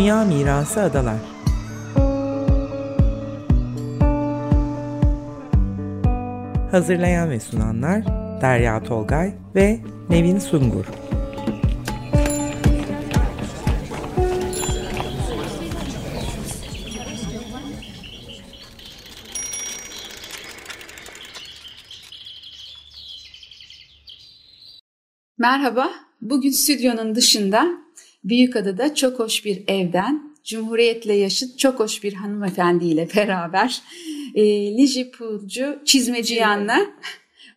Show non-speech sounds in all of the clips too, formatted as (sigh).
Dünya Mirası Adalar. Hazırlayan ve sunanlar Derya Tolgay ve Nevin Sungur. Merhaba, bugün stüdyonun dışında Büyükada'da çok hoş bir evden, Cumhuriyet'le yaşıt çok hoş bir hanımefendiyle (laughs) beraber e, Liji Pulcu Çizmeci Yan'la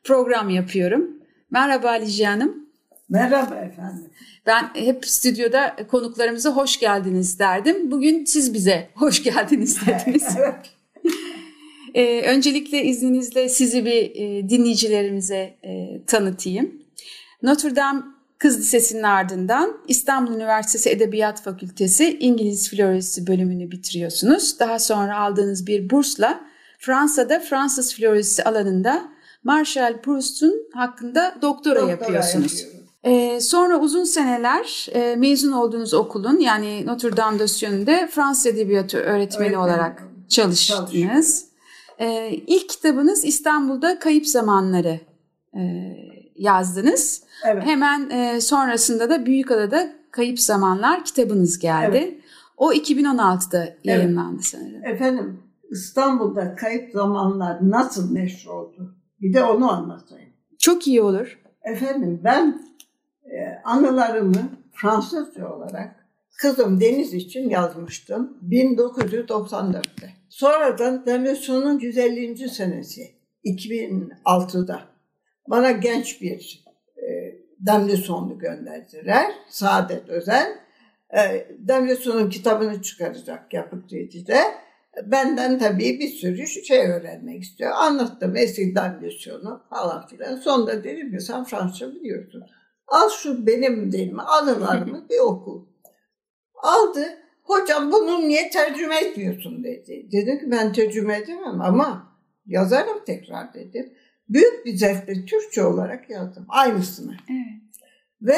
program yapıyorum. Merhaba Liji Hanım. Merhaba efendim. Ben hep stüdyoda konuklarımıza hoş geldiniz derdim. Bugün siz bize (laughs) hoş geldiniz dediniz. (laughs) evet. Ee, öncelikle izninizle sizi bir e, dinleyicilerimize e, tanıtayım. Notre Dame Kız Lisesi'nin ardından İstanbul Üniversitesi Edebiyat Fakültesi İngiliz Filolojisi bölümünü bitiriyorsunuz. Daha sonra aldığınız bir bursla Fransa'da Fransız Filolojisi alanında Marshall Proust'un hakkında doktora, Doktora yapıyorsunuz. yapıyorum. Ee, sonra uzun seneler e, mezun olduğunuz okulun yani Notre Dame de Sion'de Fransız Edebiyatı öğretmeni Öğretmen olarak çalıştınız. Çalışıyorum. Ee, ilk kitabınız İstanbul'da Kayıp Zamanları e, yazdınız. Evet. Hemen e, sonrasında da Büyükada'da Kayıp Zamanlar kitabınız geldi. O 2016'da yayınlandı sanırım. Efendim İstanbul'da kayıp zamanlar nasıl meşhur oldu? Bir de onu anlatayım. Çok iyi olur. Efendim ben e, anılarımı Fransızca olarak kızım Deniz için yazmıştım 1994'te. Sonradan Demirsun'un 150. senesi 2006'da bana genç bir e, Demlisonlu gönderdiler. Saadet Özel. E, Demlison'un kitabını çıkaracak Yapık Kredi'de. Benden tabii bir sürü şey öğrenmek istiyor. Anlattım eski Demlison'u falan filan. Sonunda dedim ki sen Fransızca biliyorsun. Al şu benim değil mi anılarımı bir oku. Aldı. Hocam bunu niye tercüme etmiyorsun dedi. Dedim ki ben tercüme edemem ama yazarım tekrar dedim. Büyük bir zevkle Türkçe olarak yazdım. Aynısını. Evet. Ve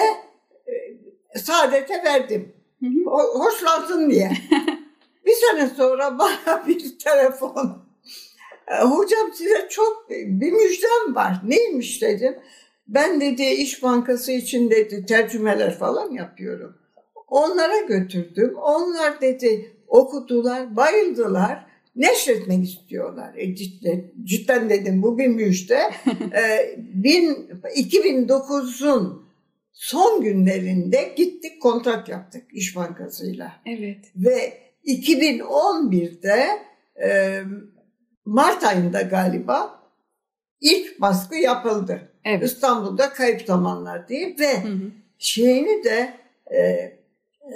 e, Saadet'e verdim. Hı hı. O, hoşlansın diye. (laughs) bir sene sonra bana (laughs) bir telefon. E, Hocam size çok bir müjdem var. Neymiş dedim. Ben dedi İş Bankası için dedi tercümeler falan yapıyorum. Onlara götürdüm. Onlar dedi okudular, bayıldılar. Neşretmek istiyorlar. E, cidden, cidden dedim bu bir müjde. (laughs) e, bin, 2009'un son günlerinde gittik kontrat yaptık İş Bankası'yla. Evet. Ve 2011'de e, Mart ayında galiba ilk baskı yapıldı. Evet. İstanbul'da Kayıp Zamanlar diye ve Hı hı. şeyini de e, e,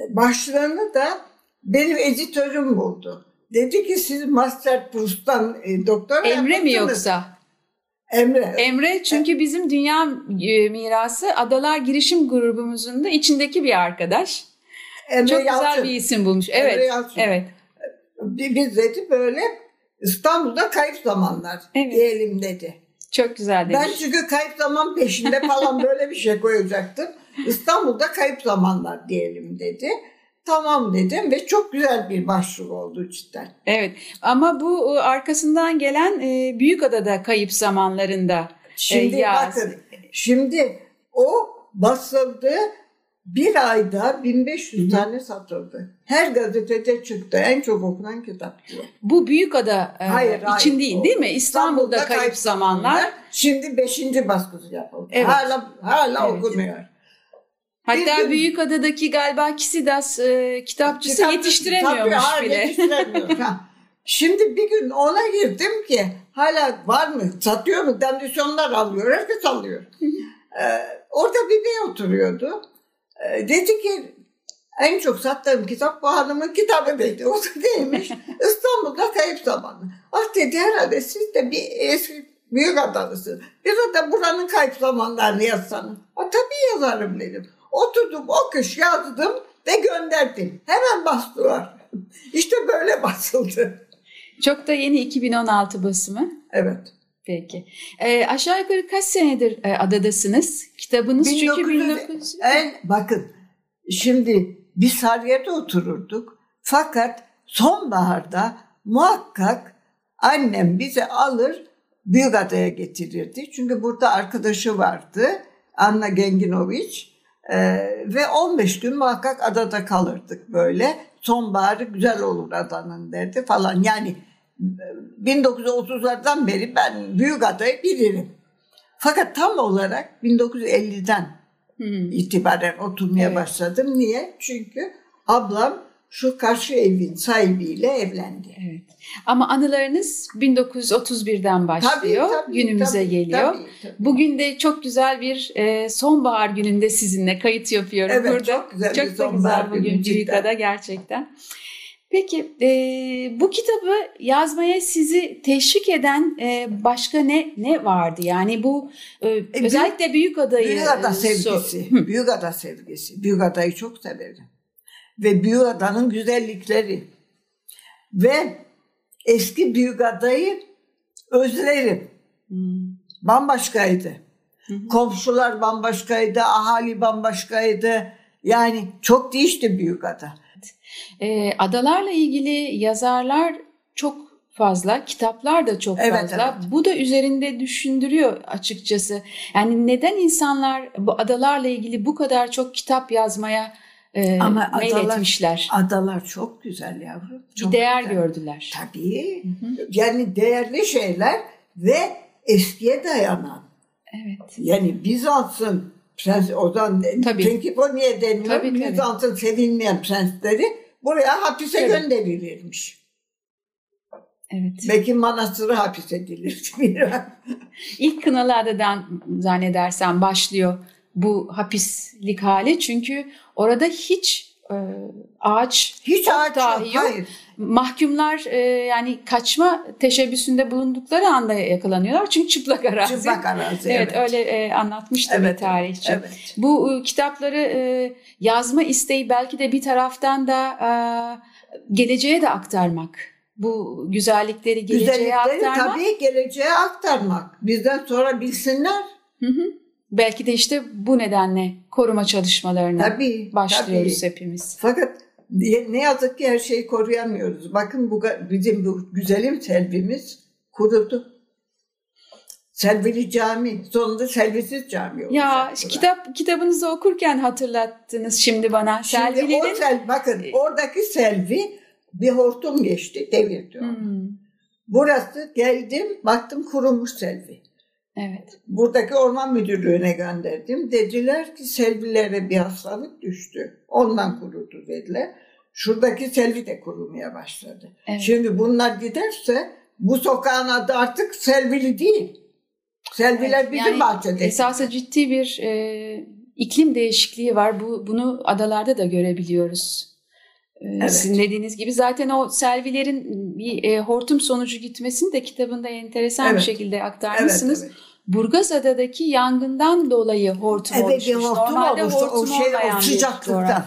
başlığını da benim editörüm buldu. Dedi ki siz Master Proust'tan e, doktora Emre mi yapmışsınız." yoksa? Emre. Emre çünkü bizim Dünya e, Mirası Adalar Girişim grubumuzun da içindeki bir arkadaş. Emre Çok güzel Yalçın. bir isim bulmuş. Emre Evet. Yalçın. Evet. Bi- Biz dedi böyle İstanbul'da kayıp zamanlar Evet. diyelim dedi. Çok güzel demiş. Ben çünkü kayıp zaman peşinde falan böyle bir şey koyacaktım. İstanbul'da kayıp zamanlar diyelim dedi. Tamam dedim ve çok güzel bir başlık oldu cidden. Evet. Ama bu e, arkasından gelen e, Büyükada'da kayıp zamanlarında Şimdi E, ya- bakın şimdi o basıldı bir ayda 1500 tane satıldı. Her gazetede çıktı en çok okunan kitap diye. bu Büyükada e, Hayır, için hayır. değil değil mi? İstanbul'da, kayıp, zamanlar. Şimdi beşinci baskısı yapıldı. Evet. Hala hala Evet. okunuyor. Hatta gün- Büyükada'daki galiba Kisidas e, kitapçısı Kitap- yetiştiremiyormuş Tabii, bile. yetiştiremiyor. (laughs) Şimdi bir gün ona girdim ki hala var mı satıyor mu dendisyonlar alıyor herkes alıyor. Ee, orada bir bey oturuyordu. Ee, dedi ki en çok sattığım kitap bu hanımın kitabı dedi. (laughs) O da neymiş? (laughs) İstanbul'da kayıp zamanı. Ah dedi herhalde siz de bir eski büyük adalısınız. Bir de buranın kayıp zamanlarını yazsanız. Ha, tabii yazarım dedim. Oturdum o kış yazdım ve gönderdim. Hemen bastılar. (laughs) İşte böyle basıldı. Çok da yeni 2016 basımı. Evet. Peki. E, aşağı yukarı kaç senedir e, adadasınız? Kitabınız çünkü 1900 1900... En, bakın şimdi biz Sarıyer'de otururduk. Fakat sonbaharda muhakkak annem bizi alır Büyükada'ya getirirdi. Çünkü burada arkadaşı vardı. Anna Genginoviç. Ee, ve 15 gün muhakkak adada kalırdık böyle. Sonbaharı güzel olur adanın derdi falan. Yani 1930'lardan beri ben Büyükada'yı bilirim. Fakat tam olarak 1950'den hmm. itibaren oturmaya evet. başladım. Niye? Çünkü ablam şu karşı evin sahibiyle evlendi. Evet. Ama anılarınız 1931'den başlıyor, tabii, tabii, günümüze tabii, geliyor. Tabii, tabii. Bugün de çok güzel bir e, sonbahar gününde sizinle kayıt yapıyorum evet, burada. Çok güzel çok sonbahar güzel bugün Cüyüka'da gerçekten. Peki e, bu kitabı yazmaya sizi teşvik eden e, başka ne ne vardı? Yani bu e, e, özellikle Büyük Ada'yı Büyük Ada sevgisi. Büyük Ada sevgisi. Büyük Ada'yı çok severim. Ve Büyük Ada'nın güzellikleri. Ve eski Büyük Ada'yı özlerim. Hmm. Bambaşkaydı. Komşular bambaşkaydı, ahali bambaşkaydı. Yani çok değişti Büyük Ada. E, adalarla ilgili yazarlar çok fazla, kitaplar da çok evet, fazla. Evet. Bu da üzerinde düşündürüyor açıkçası. Yani neden insanlar bu adalarla ilgili bu kadar çok kitap yazmaya e, Ama? Adalar, adalar çok güzel yavrum. Çok bir değer güzel. gördüler. Tabii. Hı hı. Yani değerli şeyler ve eskiye dayanan. Evet. Yani Bizans'ın prens Ozan tabii. Tenkiponiye deniyor. Tabii. Bizans'ın sevilmeyen prensleri buraya hapise tabii. gönderilirmiş. Evet. Belki manastırı hapis edilir. (laughs) İlk Kınalıada'dan zannedersem başlıyor bu hapislik hali. Çünkü orada hiç e, ağaç hiç ağaç dahi yok. Hayır. Mahkumlar e, yani kaçma teşebbüsünde bulundukları anda yakalanıyorlar. Çünkü çıplak arazi. Çıplak arazi. Evet, evet. öyle e, anlatmıştı evet, bir tarihçi. Evet. Bu e, kitapları e, yazma isteği belki de bir taraftan da e, geleceğe de aktarmak. Bu güzellikleri geleceğe güzellikleri, aktarmak. tabii geleceğe aktarmak. Bizden sonra bilsinler. Hı hı. Belki de işte bu nedenle koruma çalışmalarına tabii, başlıyoruz tabii. hepimiz. Fakat ne yazık ki her şeyi koruyamıyoruz. Bakın bu bizim bu güzelim selvimiz kurudu. Selvili cami. Sonunda selvisiz cami olacak. Ya burada. kitap kitabınızı okurken hatırlattınız şimdi bana. Şimdi Selvilerin... o sel, bakın oradaki selvi bir hortum geçti devirdi onu. Hmm. Burası geldim baktım kurumuş selvi. Evet. Buradaki orman müdürlüğüne gönderdim. Dediler ki selvilere bir hastalık düştü. Ondan kurudu dediler. Şuradaki selvi de kurumaya başladı. Evet. Şimdi bunlar giderse bu sokağın adı artık Selvili değil. Selviler evet, bizim yani bahçede. Esasında ciddi bir e, iklim değişikliği var. Bu Bunu adalarda da görebiliyoruz. E, evet. Sizin dediğiniz gibi zaten o selvilerin bir e, hortum sonucu gitmesini de kitabında enteresan evet. bir şekilde aktarmışsınız. Evet, evet. Burgazada'daki yangından dolayı hortum evet, oluşmuş. Evet hortum Normalde oluştu. Hortum o şey o sıcaklıktan.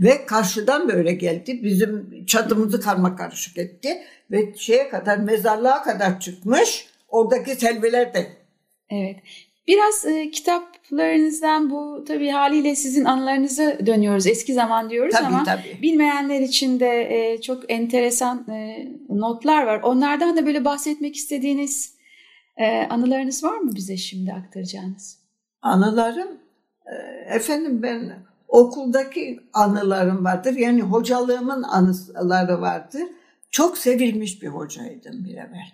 Ve karşıdan böyle geldi. Bizim çadımızı karma karışık etti. Ve şeye kadar mezarlığa kadar çıkmış. Oradaki selviler de. Evet. Biraz e, kitaplarınızdan bu tabii haliyle sizin anılarınıza dönüyoruz. Eski zaman diyoruz tabii, ama tabii. bilmeyenler için de e, çok enteresan e, notlar var. Onlardan da böyle bahsetmek istediğiniz ee, anılarınız var mı bize şimdi aktaracağınız? Anılarım? E, efendim ben okuldaki anılarım vardır. Yani hocalığımın anıları vardır. Çok sevilmiş bir hocaydım bir evvel.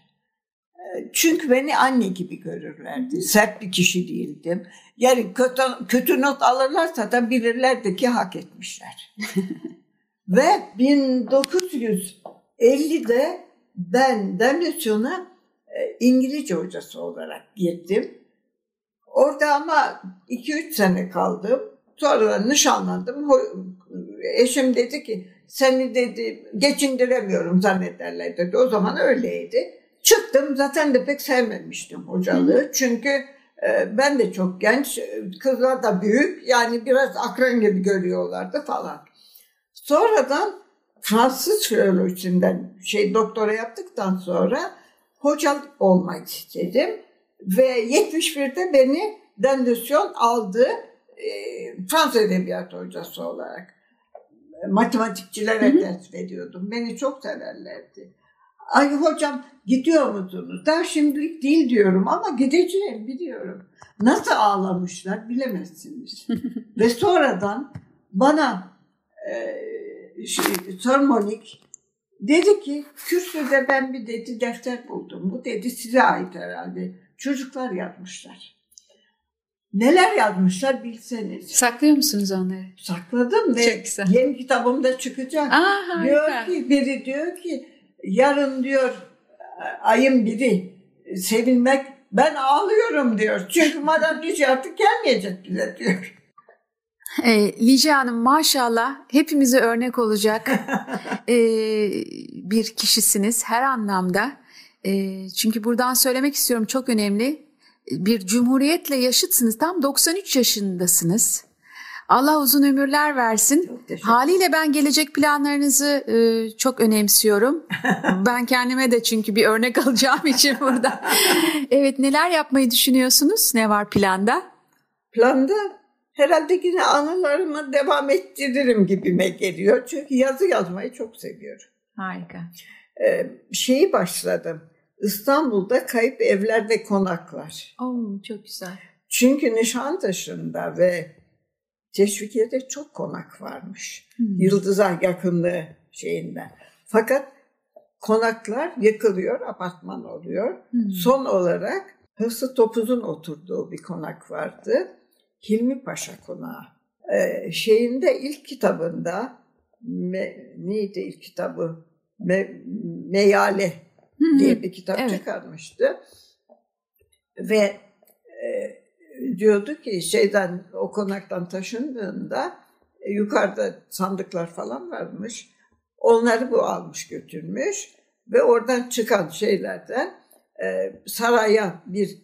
E, çünkü beni anne gibi görürlerdi. Sert bir kişi değildim. Yani kötü, kötü not alırlarsa da bilirlerdi ki hak etmişler. (laughs) Ve 1950'de ben Demlesyon'a e, İngilizce hocası olarak girdim. Orada ama 2-3 sene kaldım. Sonra nişanlandım. Eşim dedi ki seni dedi geçindiremiyorum zannederler dedi. O zaman öyleydi. Çıktım zaten de pek sevmemiştim hocalığı. Çünkü e, ben de çok genç, kızlar da büyük. Yani biraz akran gibi görüyorlardı falan. Sonradan Fransız filolojisinden şey doktora yaptıktan sonra hoca olmak istedim. Ve 71'de beni Dendüsyon aldı e, Fransız Edebiyatı hocası olarak. matematikçilere Hı-hı. ders veriyordum. Beni çok severlerdi. Ay hocam gidiyor musunuz? Daha şimdilik değil diyorum ama gideceğim biliyorum. Nasıl ağlamışlar bilemezsiniz. (laughs) Ve sonradan bana e, şey, Sir Monik dedi ki kürsüde ben bir dedi defter buldum. Bu dedi size ait herhalde. Çocuklar yazmışlar. Neler yazmışlar bilseniz. Saklıyor musunuz onları? Sakladım ve yeni kitabımda çıkacak. Aa, diyor ki biri diyor ki yarın diyor ayın biri sevinmek ben ağlıyorum diyor. Çünkü Madame Lice artık gelmeyecek bize diyor. E, Lice Hanım maşallah hepimize örnek olacak (laughs) e, bir kişisiniz her anlamda. E, çünkü buradan söylemek istiyorum çok önemli. Bir cumhuriyetle yaşıtsınız. Tam 93 yaşındasınız. Allah uzun ömürler versin. Haliyle ben gelecek planlarınızı e, çok önemsiyorum. (laughs) ben kendime de çünkü bir örnek alacağım için burada. evet neler yapmayı düşünüyorsunuz? Ne var planda? Planda herhalde yine anılarımı devam ettiririm gibime geliyor. Çünkü yazı yazmayı çok seviyorum. Harika. Ee, şeyi başladım. İstanbul'da kayıp evler ve konaklar. Oo, çok güzel. Çünkü Nişantaşı'nda ve Teşvikiye'de çok konak varmış. Hmm. Yıldız'a yakınlığı şeyinden. Fakat konaklar yıkılıyor, apartman oluyor. Hmm. Son olarak Hıfzı Topuz'un oturduğu bir konak vardı. Hilmi Paşa Konağı. Ee, şeyinde ilk kitabında me, neydi ilk kitabı? Me, Meyale diye bir kitap evet. çıkarmıştı. Ve e, diyordu ki şeyden o konaktan taşındığında e, yukarıda sandıklar falan varmış. Onları bu almış götürmüş ve oradan çıkan şeylerden e, saraya bir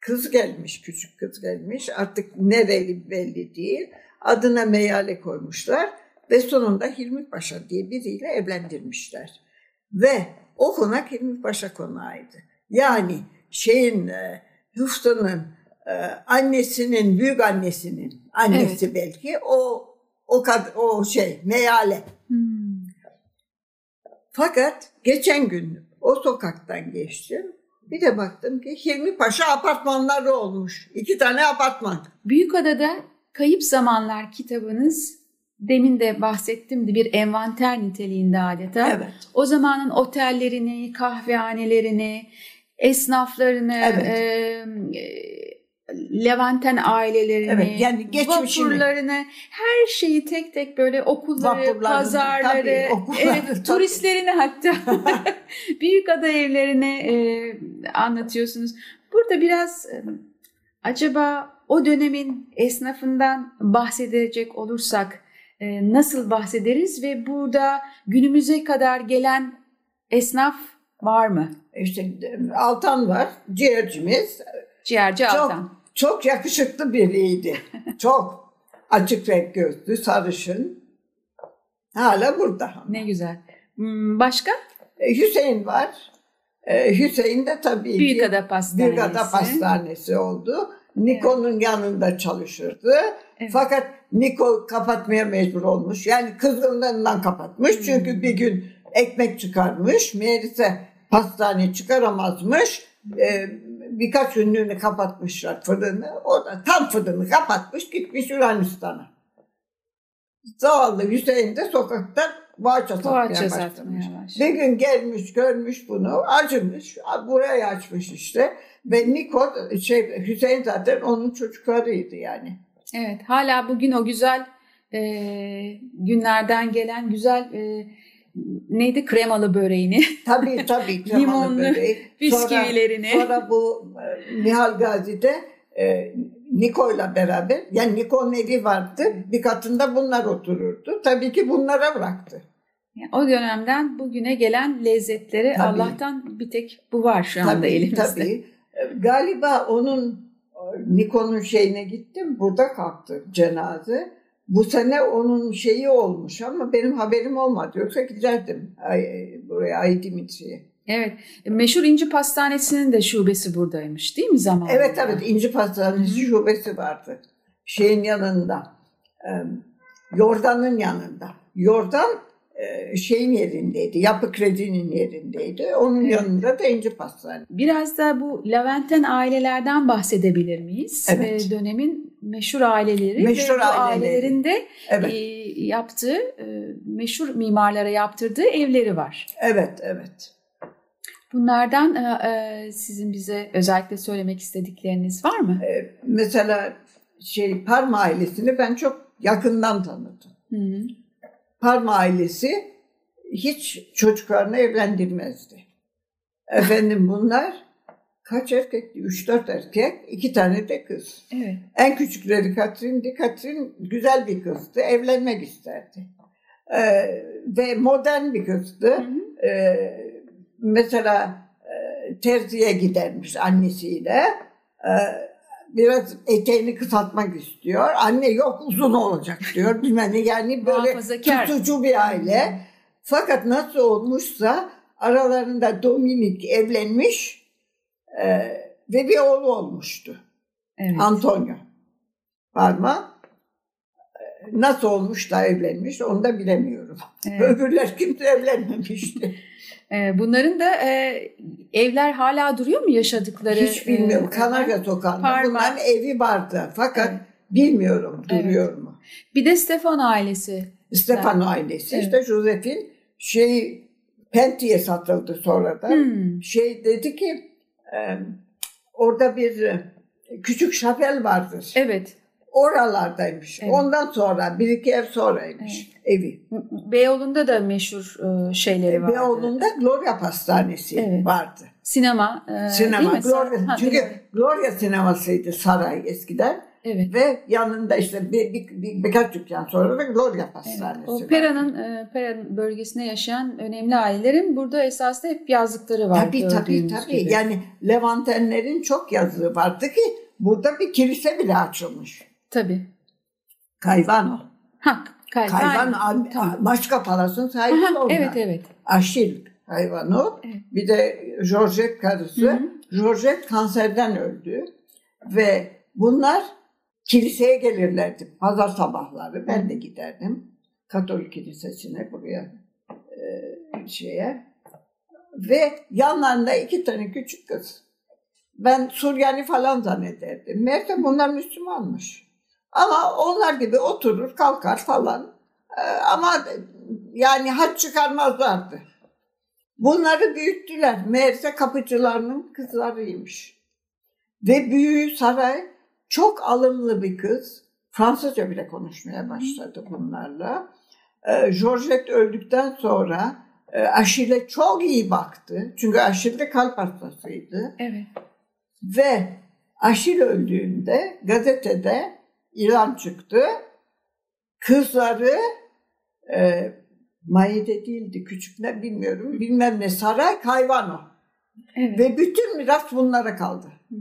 kız gelmiş, küçük kız gelmiş. Artık nereli belli değil. Adına meyale koymuşlar ve sonunda Hilmi Paşa diye biriyle evlendirmişler. Ve o konak Hilmi Paşa konağıydı. Yani şeyin e, Hüftan'ın e, annesinin, büyük annesinin annesi evet. belki o o kad o şey meyale. Hmm. Fakat geçen gün o sokaktan geçtim. Bir de baktım ki Hilmi Paşa apartmanları olmuş. İki tane apartman. Büyükada'da Kayıp Zamanlar kitabınız demin de bahsettim bir envanter niteliğinde adeta. Evet. O zamanın otellerini, kahvehanelerini, esnaflarını, evet. e, Levanten ailelerini, evet, yani vapurlarını, her şeyi tek tek böyle okulları, pazarları, tabii, okulları, evet, turistlerini hatta (laughs) büyük ada evlerini e, anlatıyorsunuz. Burada biraz e, acaba o dönemin esnafından bahsedecek olursak e, nasıl bahsederiz ve burada günümüze kadar gelen esnaf var mı? İşte Altan var, ciğercimiz. Ciğerci çok, Altan. Çok yakışıklı biriydi. (laughs) çok. Açık renk gözlü, sarışın. Hala burada. Ne güzel. Hmm, başka? E, Hüseyin var. E, Hüseyin de tabii Büyükada Pastanesi. Büyükada Pastanesi oldu. Niko'nun evet. yanında çalışırdı. Evet. Fakat Niko kapatmaya mecbur olmuş. Yani kızlarından kapatmış. Hmm. Çünkü bir gün ekmek çıkarmış. Meğerse pastane çıkaramazmış. Ee, birkaç ünlüğünü kapatmışlar fırını. O da tam fırını kapatmış gitmiş Yunanistan'a. Zavallı Hüseyin de sokakta boğaça satmaya başlamış. Bir gün gelmiş görmüş bunu acımış. Buraya açmış işte. Ve Niko şey, Hüseyin zaten onun çocuklarıydı yani. Evet hala bugün o güzel e, günlerden gelen güzel e, neydi kremalı böreğini. (laughs) Tabii tabii kremalı Limonlu böreği. bisküvilerini. Sonra, sonra bu e, Nihal Gazi'de e, Niko'yla beraber yani Niko'nun evi vardı bir katında bunlar otururdu. Tabii ki bunlara bıraktı. Yani o dönemden bugüne gelen lezzetleri tabii. Allah'tan bir tek bu var şu anda tabii, elimizde. Tabii. E, galiba onun Niko'nun şeyine gittim. Burada kalktı cenaze. Bu sene onun şeyi olmuş ama benim haberim olmadı. Yoksa giderdim ay, buraya Ay Dimitri'ye. Evet. Meşhur İnci Pastanesi'nin de şubesi buradaymış değil mi zamanında? Evet evet İnci Pastanesi şubesi vardı. Şeyin yanında. Yordan'ın yanında. Yordan e, şeyin yerindeydi. Yapı Kredi'nin yerindeydi. Onun Evet. yanında da İnci Pastane. Biraz da bu Leventen ailelerden bahsedebilir miyiz? Evet. Ee, dönemin meşhur aileleri Meşhur ve aileleri. ailelerin de Evet. e, yaptığı, e, meşhur mimarlara yaptırdığı evleri var. Evet, evet. Bunlardan e, e, sizin bize özellikle söylemek istedikleriniz var mı? E, mesela şey Parma ailesini ben çok yakından tanıdım. Hı hı. Parma ailesi hiç çocuklarını evlendirmezdi. Efendim bunlar kaç erkekti? Üç dört erkek, iki tane de kız. Evet. En küçükleri Katrin'di. Katrin güzel bir kızdı. Evlenmek isterdi. Ee, ve modern bir kızdı. Hı hı. Ee, mesela e, terziye gidermiş annesiyle. Ee, biraz eteğini kısaltmak istiyor. Anne yok uzun olacak diyor. (laughs) Bilmem ne yani böyle tutucu bir aile. Fakat nasıl olmuşsa aralarında Dominik evlenmiş e, ve bir oğlu olmuştu. Evet. Antonio Parma. E, Nasıl olmuş da evlenmiş onu da bilemiyorum. Evet. (laughs) Öbürler kimse evlenmemişti. (laughs) E, bunların da e, evler hala duruyor mu yaşadıkları? Hiç bilmiyorum. e, Kanarya Sokağı'nda Parma. bunların evi vardı. Fakat Evet. bilmiyorum Evet. duruyor mu. Bir de Stefan ailesi. Stefano ailesi Evet. işte Joseph'in şey Penti'ye satıldı sonradan. Hmm. Şey dedi ki e, orada bir e, küçük şapel vardır. Evet. Oralardaymış. Evet. Ondan sonra bir iki ev sonraymış evi. Beyoğlu'nda da meşhur e, şeyleri vardı. Beyoğlu'nda Gloria Pastanesi Evet. vardı. Sinema. e, değil Sinema. mi? Gloria, Ha, çünkü biliyorum. Gloria sinemasıydı saray eskiden. Evet. Ve yanında işte bir, bir, bir- birkaç dükkan sonra da Gloria Evet. Pastanesi O var. Pera'nın e, Pera bölgesinde yaşayan önemli ailelerin burada esasında hep yazdıkları var. Tabii tabii tabii. gibi. Yani Levantenlerin çok yazdığı vardı ki burada bir kilise bile açılmış. Tabii. Kayvano. Ha, Kayvan. Kayvano, Aynen. Tamam. Maşka Palas'ın sahibi Aha, onlar. evet evet. Aşil hayvanı. Evet. Bir de Georgette karısı. Hı hı. Georgette kanserden öldü. Ve bunlar kiliseye gelirlerdi pazar sabahları. Ben de giderdim. Katolik kilisesine buraya e, şeye. Ve yanlarında iki tane küçük kız. Ben Suryani falan zannederdim. Meğerse bunlar Müslümanmış. Ama onlar gibi oturur, kalkar falan. Ee, ama yani haç çıkarmazlardı. Bunları büyüttüler. Meğerse kapıcılarının kızlarıymış. Ve büyüğü Saray çok alımlı bir kız. Fransızca bile konuşmaya başladı bunlarla. Ee, Georgette öldükten sonra e, Aşil'e çok iyi baktı. Çünkü Aşil de kalp hastasıydı. Evet. Ve Aşil öldüğünde gazetede ilan çıktı. Kızları e, Maide değildi, küçük ne bilmiyorum. Bilmem ne saray Kayvano. Evet. Ve bütün miras bunlara kaldı. Hı.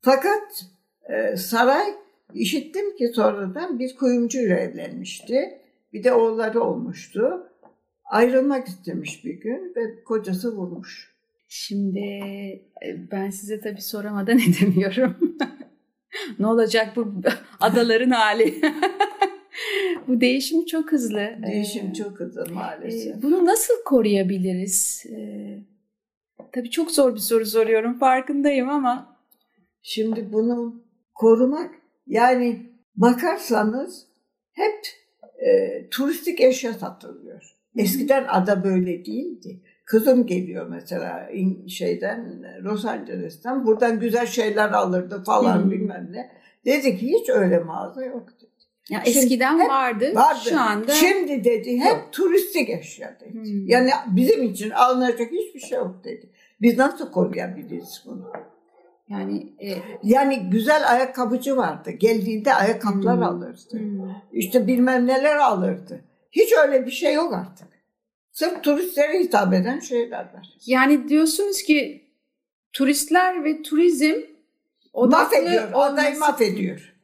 Fakat e, saray işittim ki sonradan bir kuyumcuyla evlenmişti. Bir de oğulları olmuştu. Ayrılmak istemiş bir gün ve kocası vurmuş. Şimdi e, ben size tabii soramadan (laughs) edemiyorum. Ne olacak bu adaların hali? bu değişim çok hızlı. Değişim Ee, çok hızlı maalesef. e, Bunu nasıl koruyabiliriz? Ee, Tabii çok zor bir soru soruyorum farkındayım ama. Şimdi bunu korumak yani bakarsanız hep e, turistik eşya satılıyor. Eskiden ada böyle değildi. Kızım geliyor mesela şeyden Los Angeles'ten buradan güzel şeyler alırdı falan Hı. bilmem ne. Dedi ki hiç öyle mağaza yok dedi. Ya Şimdi eskiden hep vardı, Vardı. şu anda. Şimdi dedi hep Yok. turistik eşya dedi. Hmm. Yani bizim için alınacak hiçbir şey yok dedi. Biz nasıl koruyabiliriz bunu? Yani e, Yani güzel ayakkabıcı vardı. Geldiğinde ayakkabılar Hmm. alırdı. hmm, İşte bilmem neler alırdı. Hiç öyle bir şey yok artık. Sırf turistlere hitap eden şeyler var. yani diyorsunuz ki turistler ve turizm odaklı Mahvediyor. Adayı olması- mahvediyor.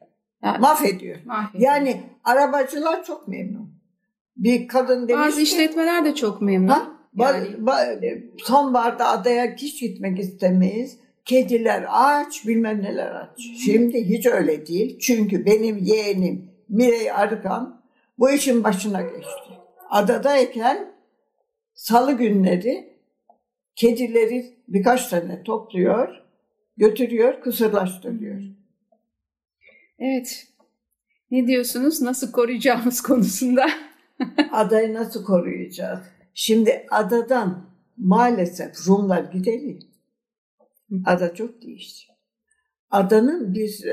Ha, Mahvediyor. mahvediyor. Yani arabacılar çok memnun. Bir kadın demiş Bazı ki... işletmeler de çok memnun. Ha? Ba- Yani- ba- sonbaharda adaya hiç gitmek istemeyiz. Kediler aç, bilmem neler aç. Şimdi hiç öyle değil. Çünkü benim yeğenim Mirey Arıkan bu işin başına geçti. Adadayken salı günleri kedileri birkaç tane topluyor, götürüyor, kısırlaştırıyor. Evet. Ne diyorsunuz? Nasıl koruyacağımız (laughs) konusunda? Adayı nasıl koruyacağız? Şimdi adadan maalesef Rumlar gideli. Ada çok değişti. Adanın bir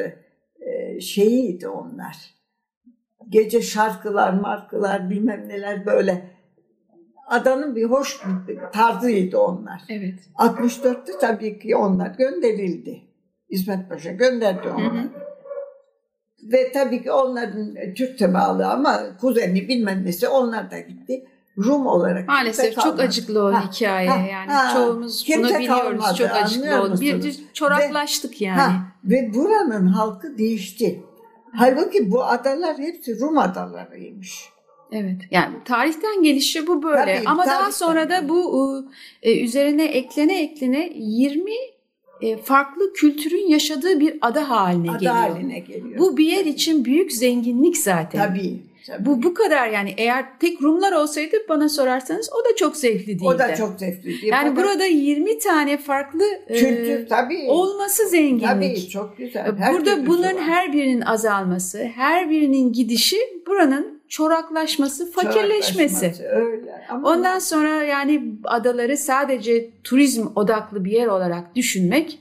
e, şeyiydi onlar. Gece şarkılar, markılar, bilmem neler böyle. Adanın bir hoş tarzıydı onlar. Evet. 64'te tabii ki onlar gönderildi. İsmet Paşa gönderdi onları. Hı hı. Ve tabii ki onların e, Türk temalı ama kuzeni bilmem nesi onlar da gitti. Rum olarak maalesef çok acıklı o ha, hikaye ha, yani ha, çoğumuz bunu biliyoruz kalmadı, çok acıklı oldu. Bir çoraklaştık ve, yani. Ha, ve buranın halkı değişti. Halbuki bu adalar hepsi Rum adalarıymış. Evet. Yani tarihten gelişi bu böyle. Tabii, Ama daha sonra da bu e, üzerine eklene eklene 20 e, farklı kültürün yaşadığı bir ada haline ada geliyor. haline geliyor. Bu bir yer için büyük zenginlik zaten. Tabii. Tabii. Bu bu kadar yani eğer tek Rumlar olsaydı bana sorarsanız o da çok zevkli değildi. O da çok zevkli değil. Yani Fakat burada 20 tane farklı e, kültür e, tabii. olması zenginlik. Tabii çok güzel. Her burada bunların var. her birinin azalması, her birinin gidişi buranın çoraklaşması, fakirleşmesi. Öyle. Ama Ondan sonra yani adaları sadece turizm odaklı bir yer olarak düşünmek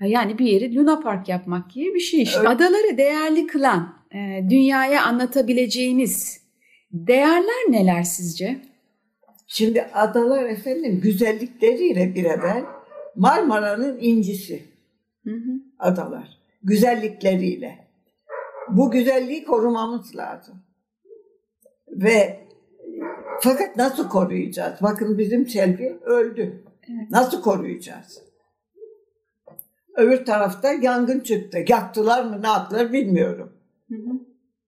yani bir yeri Luna Park yapmak gibi bir şey işte. Öyle. Adaları değerli kılan, e, dünyaya anlatabileceğiniz değerler neler sizce? Şimdi adalar efendim güzellikleriyle bir evvel Marmara'nın incisi. Hı hı. Adalar. Güzellikleriyle. Bu güzelliği korumamız lazım. Ve fakat nasıl koruyacağız? Bakın bizim Selvi öldü. Evet. Nasıl koruyacağız? Öbür tarafta yangın çıktı. Yaktılar mı ne yaptılar bilmiyorum. Hı hı.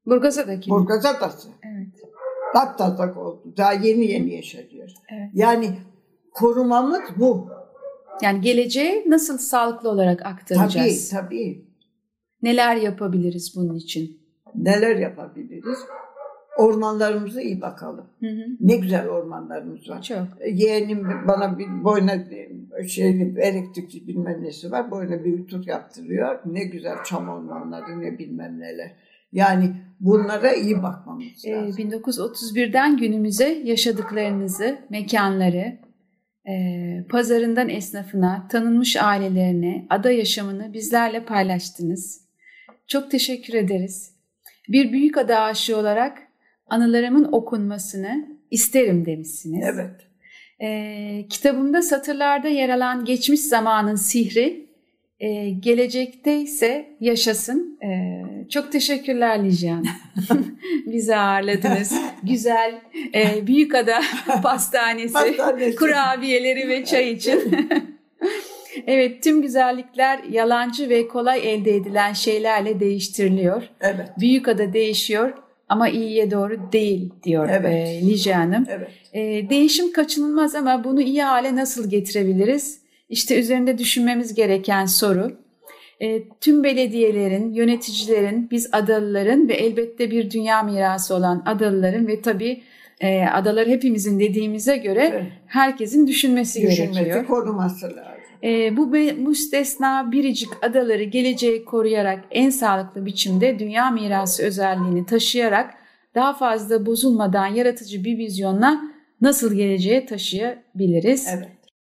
Burgazada'daki. Burgazada'sı. Evet. Bak tatak oldu. Daha yeni yeni yaşanıyor. Evet. Yani korumamız bu. Yani geleceğe nasıl sağlıklı olarak aktaracağız? Tabii tabii. Neler yapabiliriz bunun için? Neler yapabiliriz? Ormanlarımıza iyi bakalım. Hı hı. Ne güzel ormanlarımız var. Çok. Yeğenim bana bir boyuna şey elektrikli bilmem nesi var. Boyuna bir tur yaptırıyor. Ne güzel çam ormanları ne bilmem neler. Yani bunlara iyi bakmamız ee, lazım. Ee, 1931'den günümüze yaşadıklarınızı, mekanları, e, pazarından esnafına, tanınmış ailelerine, ada yaşamını bizlerle paylaştınız. Çok teşekkür ederiz. Bir büyük ada aşığı olarak anılarımın okunmasını isterim demişsiniz. Evet. Ee, kitabımda satırlarda yer alan geçmiş zamanın sihri e, gelecekte ise yaşasın. E, çok teşekkürler Licyan. (laughs) Bizi ağırladınız. Güzel e, Büyükada (laughs) pastanesi, pastanesi, kurabiyeleri ve çay için. (laughs) evet tüm güzellikler yalancı ve kolay elde edilen şeylerle değiştiriliyor. Evet. Büyükada değişiyor ama iyiye doğru değil diyor evet. e, Nice Hanım. Evet. E, değişim kaçınılmaz ama bunu iyi hale nasıl getirebiliriz? İşte üzerinde düşünmemiz gereken soru. E, tüm belediyelerin, yöneticilerin, biz adalıların ve elbette bir dünya mirası olan adalıların ve tabii e, adaları hepimizin dediğimize göre evet. herkesin düşünmesi, düşünmesi gerekiyor. koruması lazım. E, bu müstesna biricik adaları geleceği koruyarak en sağlıklı biçimde dünya mirası özelliğini taşıyarak daha fazla bozulmadan yaratıcı bir vizyonla nasıl geleceğe taşıyabiliriz? Evet.